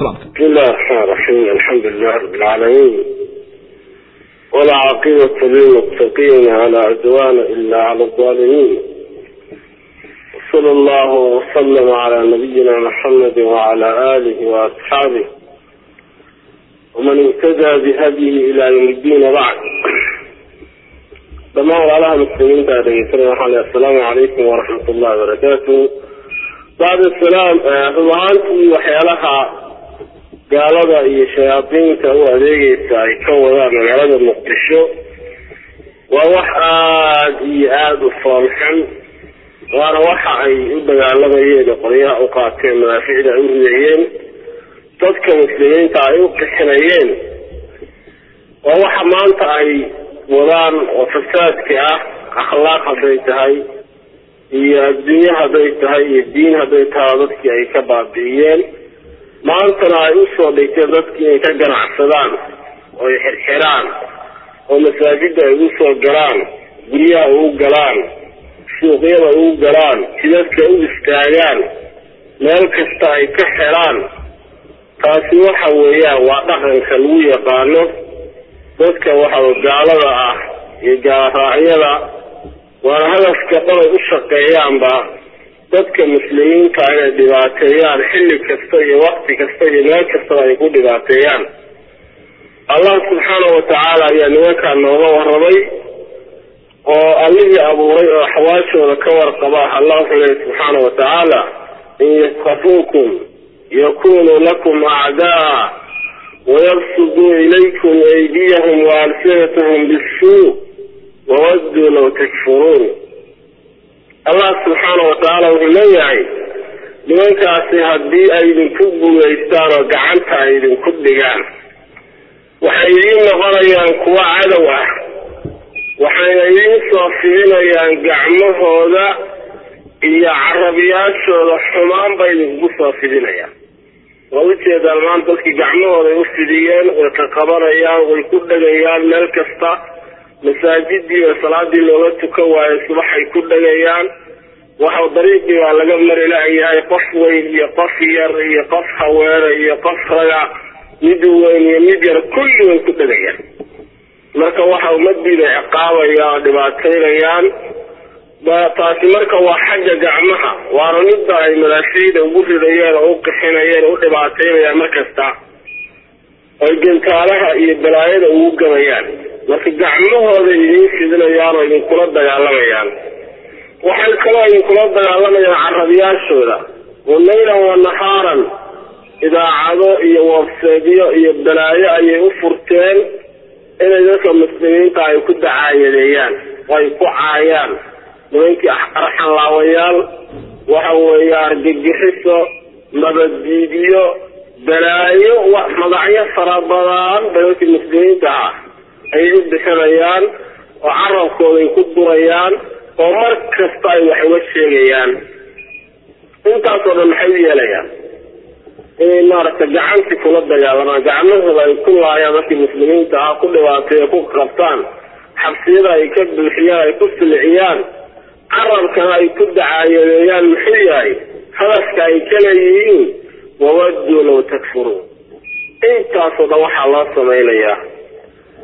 بسم الله الرحمن الرحيم الحمد لله رب العالمين ولا عاقبة للمتقين على عدوان إلا على الظالمين وصلى الله وسلم على نبينا محمد وعلى آله وأصحابه ومن اهتدى بهديه إلى يوم الدين بعد dhammaan walaalaha muslimiinta a dhegeysanaya waxaa le assalaamu calaykum waraxmat ullahi wabarakaatu bacd asalaam rub ahaantii waxyaalaha gaalada iyo shayaadiinta u adeegeysa ay ka wadaan magaalada muqdisho waa wax aada iyo aada u foolxun waana waxa ay u dagaalamayeen qoryaha u qaateen madaaficda ay u rideeyeen dadka muslimiinta ay u qixinayeen. Waa waxa maanta ay wadaan oo fasaadka ah akhlaaq hadday tahay iyo adduunye hadday tahay iyo diin hadday tahay dadkii ay ka baabi'iyeen maantana ay u soo dhigteen dadkii inay ka ganacsadaan oo ay xirxiraan oo masaajida ay ugu soo galaan guryaha ugu galaan suuqyada ugu galaan jidadka u istaagaan meel kasta ay ka xelaan taasi waxa weeyaan waa dhaqanka lagu yaqaano dadka waxa gaalada ah iyo gaalraacyada waana hadafka dhanay u shaqeeyaanba dadka muslimiinta inay dhibaateeyaan xilli kasta iyo wakti kasta iyo meel kastaba ay ku dhibaateeyaan. Allah subxaanahu watacaala ayaa nimankaa nooga warramay oo allihii abuuray oo axwaashooda ka warqaba allah wuxuu leeya subxaanahu watacaala in yaskafuukum yakunuu lakum acdaa wayabsuduu ilaykum aydiyahum waalsinatahum bisuu wawadduu law takfuruun allah subxaana watacaala wuxuu leeyahay nimankaasi haddii ay idinku guulaystaan oo gacanta ay idinku dhigaan waxay idiin noqonayaan kuwa cadow ah waxayna idiin soo fidinayaan gacmahooda iyo carabiyaashooda xumaan bay idinku soo fidinayaan waa ujeedaan maanta dadkii gacmahooday u fidiyeen way ka qabanayaan way ku dhegayaan meel kasta masaajidii oo salaadii looga tukan waayo subaxay ku dhegayaan waxa dariiqii baa laga mari la-yahay qof weyn iyo qof yar iyo qof haweene iyo qof raga. Mid weyn iyo mid yar kulli way ku dhegayaan marka waxa ummadiida ciqaabayaan oo dhibaataynayaan taasi marka waa xagga gacmaha. Waana midda ay madaafiida ugu ridayeen oo u qixinayeen oo u dhibaataynayaan mar kasta oy gantaalaha iyo balaayada ugu gabayaan marka gacmahooda idiin fidinayaan oo idinkula dagaalamayaan waxay kaloo idinkula dagaalamayaan carabiyaashooda waleylan wa nahaaran. Idaacado iyo wabseedyo iyo balaayo ayay u furteen inay dadka muslimiinta ay ku dacaayadeeyaan oo ay ku caayaan. Nimankii arxan laawayaal waxa weeye argagixiso nabaddiidiyo balaayo magacyo fara badan dadkii muslimiinta ah ayay u bixinayaan oo carabkooda ay ku durayaan oo mar kasta ay wax uga sheegayaan. Intaasoo dhan maxay u yeelayaan? Inay maaragtay gacantii kula dagaalamaan gacmahooda ay ku laayaan dadkii muslimiinta ah ku dhibaateeyo ku qabtaan xabsiyada ay ka buuxiyaan ay ku silciyaan. Carabkana ay ku dacaayadeeyaan muxuu yahay? Hadafka ay ka leeyihiin wawadduu law takfuruun intaasoo dhan waxaa loo samaynayaa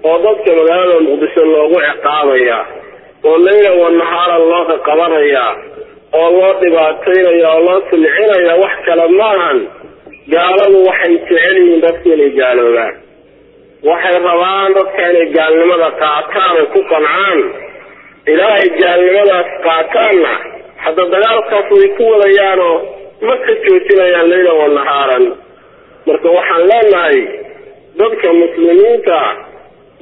oo dadka magaalada muqdisho loogu ciqaabayaa oo leyla wa nahaaran loo qaqabanayaa oo loo dhibaataynaya oo loo silcinayaa wax kale maahan gaaladu waxay jecel yihiin dadka inay gaaloobaan. Waxay rabaan dadka inay gaalnimada qaataan ay ku qancaan. Ilaahay gaalnimadaas qaataanna hadda dagaalkaas way ku wadayaanoo ma ka joojinayaan leyla wa nahaaran marka waxaan leenahay dadka muslimiinta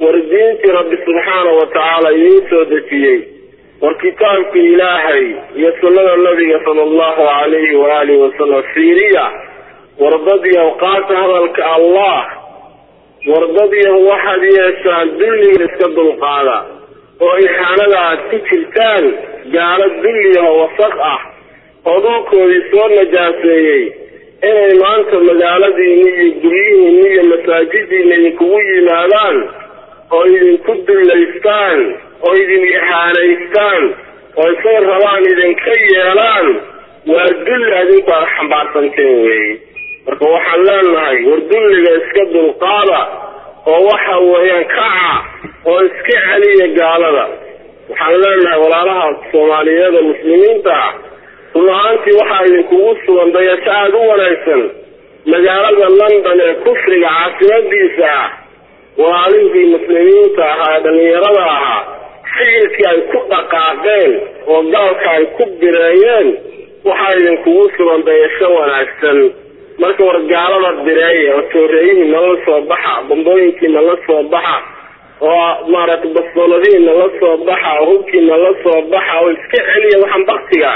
war diintii rabbi subxaana wa tacaala idiin soo dejiyey war kitaabkii ilaahay iyo sunnada nabiga sala allahu calayhi waalihi wasalam fiiriya wardadiyaw qaata hadalka allah wardadiyaw waxaad yeeshaan dulliga iska dulqaada oo ixaanada aad ku jirtaan gaalo dulliyaho wasaq ah oo dhulkoodii soo najaaseeyey inay maanta magaaladiinni iyo guryihiinni iyo masaajidiinna idinkugu yimaadaan oo idinku dullaystaan oo idin ixaanaystaan oo isay rabaan idinka yeelaan waa dulli adinku aad xambaarsanteen weeye. Marka waxaan leenahay war dulliga iska dulqaada oo waxa weeyaan kaca oo iska celiya gaalada. Waxaan leenahay walaalaha soomaaliyeed ee muslimiinta ah run waxaa idinkugu sugan dayasho aada u wanaagsan. Magaalada london ee kufriga caasimadiisa ah walaalihii muslimiinta ahaa ee dhallinyarada ahaa ficilkii ay ku dhaqaaqeen oo gaalka ay ku bireeyeen waxaa idinkugu sugan dayasho wanaagsan. Marka war gaalada bireeya oo tooreeyihii nala soo baxa bambooyinkii nala soo baxa oo maaragtay bastooladihi nala soo baxa oo hubkii nala soo baxa oo iska celiya waxaan baktiga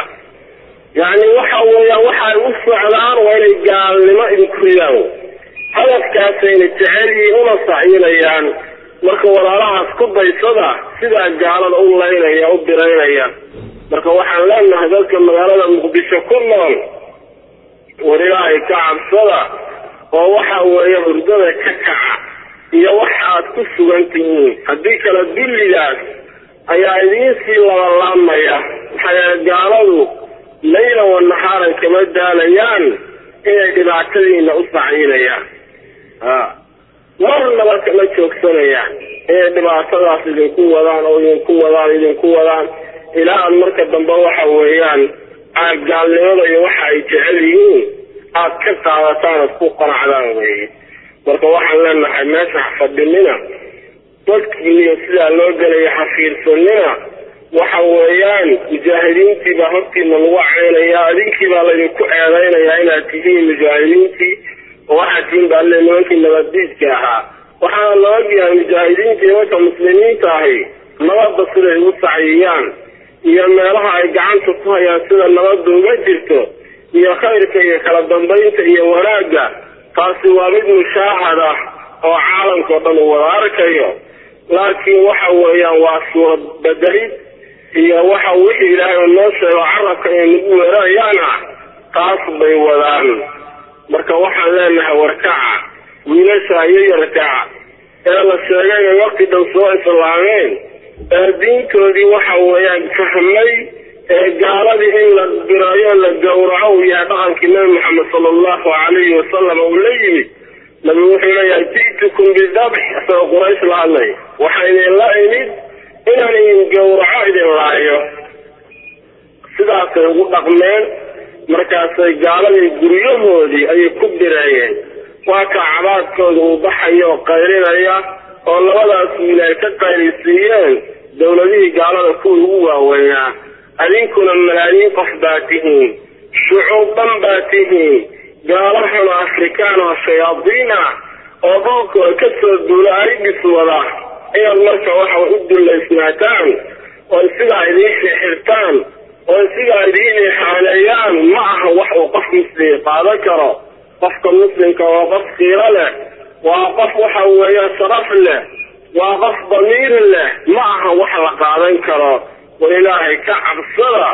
yacni waxa weeyaan waxay u socdaan waa inay gaalnimo idinku ridaan hadafkaasayna jecel una sacyinayaan marka walaalahaas ku daysada sidaa gaalada u laynaya u biraynaya marka waxaan leenahay dadka magaalada muqdisho ku nool war ilaahay ka cabsada oo waxa weeye hurdada ka kaca iyo waxa aad ku sugan tihiin haddii kale dulligaas ayaa idiin sii labalaamaya maxaa gaaladu layla wa naxaaran kama daalayaan inay dhibaatadiina u sacyinayaan ha. Marnaba kama joogsanayaan inay dhibaatadaas idinku wadaan oo idinku wadaan idinku wadaan ilaa aad marka dambe waxa weeyaan aad gaalnimada iyo waxa ay jecel yihiin aad ka qaadataan aad ku qanacdaan weeye marka waxaan leenahay meesha hafadhinina dadkiiniyo sidaa loo gelaya hafiirsanina waxa weeyaan mujaahidiintii baa hortiina lagu ceynayaa adinkii baa laydinku eedaynayaa inaad tihiin mujaahidiintii oo waxaad tihiin baa le nimankii nabaddiidka ahaa. Waxaana la ogyahay mujaahidiinta nimanka muslimiinta ahi nabadda siday ugu saciyiyaan iyo meelaha ay gacanta ku hayaan sida nabadda uga jirto iyo khayrka iyo kala dambaynta iyo wanaagga taasi waa mid mushaahad ah oo caalamkao dhan uu wada arkayo. Laakiin waxa weeyaan waa suurad bedelid iyo waxa wixii ilaahay oo noo sheego carabka inay nagu weerarayaan ah taas bay wadaan marka waxaan leenahay warkaca wiilasha iyo yarkaca ee la sheegay inay waqti dhan soo islaameen ee diintoodii waxa weeyaan fahmay ee gaaladii in la birayo la gowraco uu yahay dhaqankii nabi maxamed sala allahu calayhi wasalam uu la yimid. Nabi wuxuu leeyahay ji'tukum bidabx isagoo quraysh la hadlay. Waxaa idin la imid inaan idin gowraco idin laayo. Sidaasay ugu dhaqmeen markaasay gaaladii guryahoodii ayay ku bireeyeen waa ka cabaadkooda uu baxaya oo qaylinaya oo labadaas wiil ay ka qaylisiiyeen dowladihii gaalada kuwii ugu waaweynaa. Adinkuna malaayiin qof baa tihiin shucuub dhan baa tihiin. Gaalo xuno afrikaan oo shayaadiin ah oo dhulkooda ka soo duula aridhis wada. Inaad marka waxa u dullaysnaataan oo sidaa idiin xirxirtaan oo sidaa idiin ixaaneeyaan ma aha wax uu qof muslim qaadan karo. Qofka muslimka waa qof qiiro leh waa qof waxa weeye sharaf leh waa qof damiir leh ma aha wax la qaadan karo. War ilaahay ka cabsada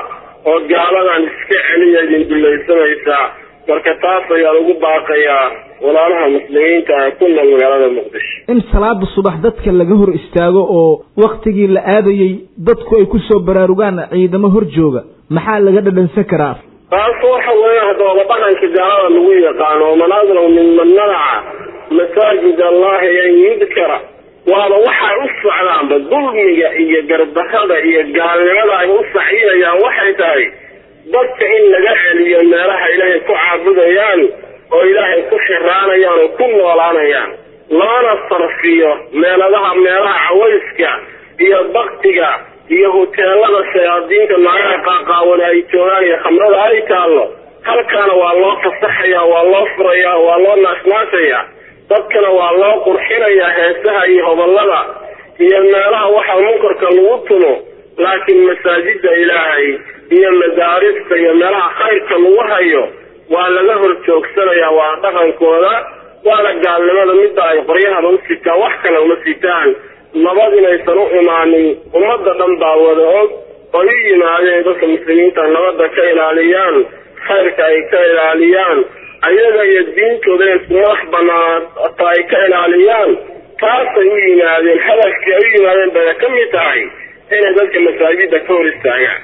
oo gaaladan iska celiya idin dullaysanaysaa marka taas ayaan ugu baaqayaa walaalaha muslimiinta ah ku nool magaalada muqdisho. In salaada subax dadka laga hor istaago oo waktigii la aadayey dadku ay ku soo baraarugaan ciidamo hor jooga maxaa laga dhadhansan karaa? Taas waxa weeye haddooba dhaqanka gaalada lagu yaqaano man adlaw minman manaca masaajid allahi an yudkara waaba waxay u socdaanba dulmiga iyo gardarada iyo gaalnimada ay u saxiyayaan waxay tahay dadka in laga celiyo meelaha ilaahay ku caabudayaan oo ilaahay ku xiraanayaan oo ku noolaanayaan loona sarfiyo meeladaha meelaha cawayska iyo baktiga iyo huteelada shayaadiinta naagaha qaaqaawan ay joogaan iyo khamrada ay taallo. Halkaana waa loo fasaxaya waa loo furaya waa loo naashnaashaya dadkana waa loo qurxinayaa heesaha iyo hobollada iyo meelaha waxa munkarka lagu tumo. Laakiin masaajida ilaahay iyo madaarista iyo meelaha khayrka lagu hayo waa laga hor joogsanayaa waa dhaqankooda waana gaalnimada midda ay qoryahaba u sitaan wax kale uma sitaan nabad inaysan u imaanin ummadda dhan baa wada og oy u yimaadeen dadka muslimiinta nabadda ka ilaaliyaan khayrka ay ka ilaaliyaan ayaga iyo diintooda in isku madax banaata ay ka ilaaliyaan taasay u yimaadeen hadafkii ay u yimaadeen bay ka mid tahay inay dadka masaajida ka hor istaagaan